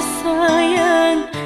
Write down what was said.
是撒盐。